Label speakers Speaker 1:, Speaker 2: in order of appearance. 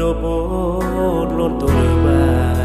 Speaker 1: nó bốn
Speaker 2: luôn tôi bàn